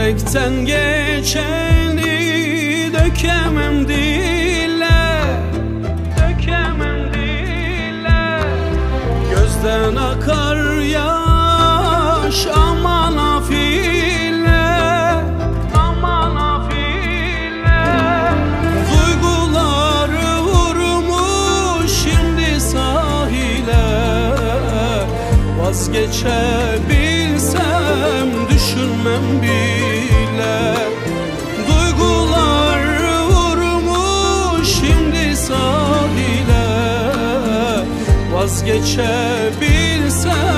Yürekten geçeni dökemem dile Dökemem dile Gözden akar yaş aman afile Aman afile Duyguları vurmuş şimdi sahile. Vazgeçebilir bilsem düşünmem bir kalbime Duygular vurmuş şimdi sahile Vazgeçebilsem.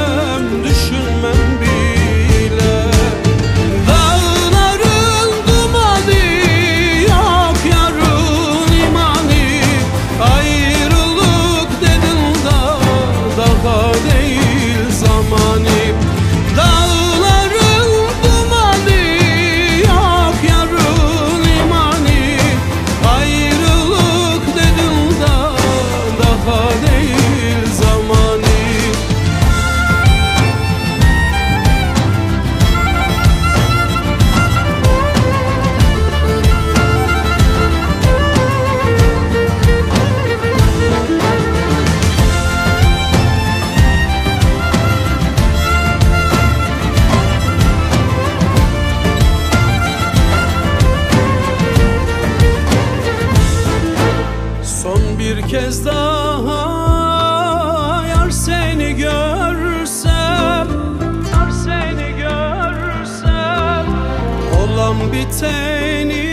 olan biteni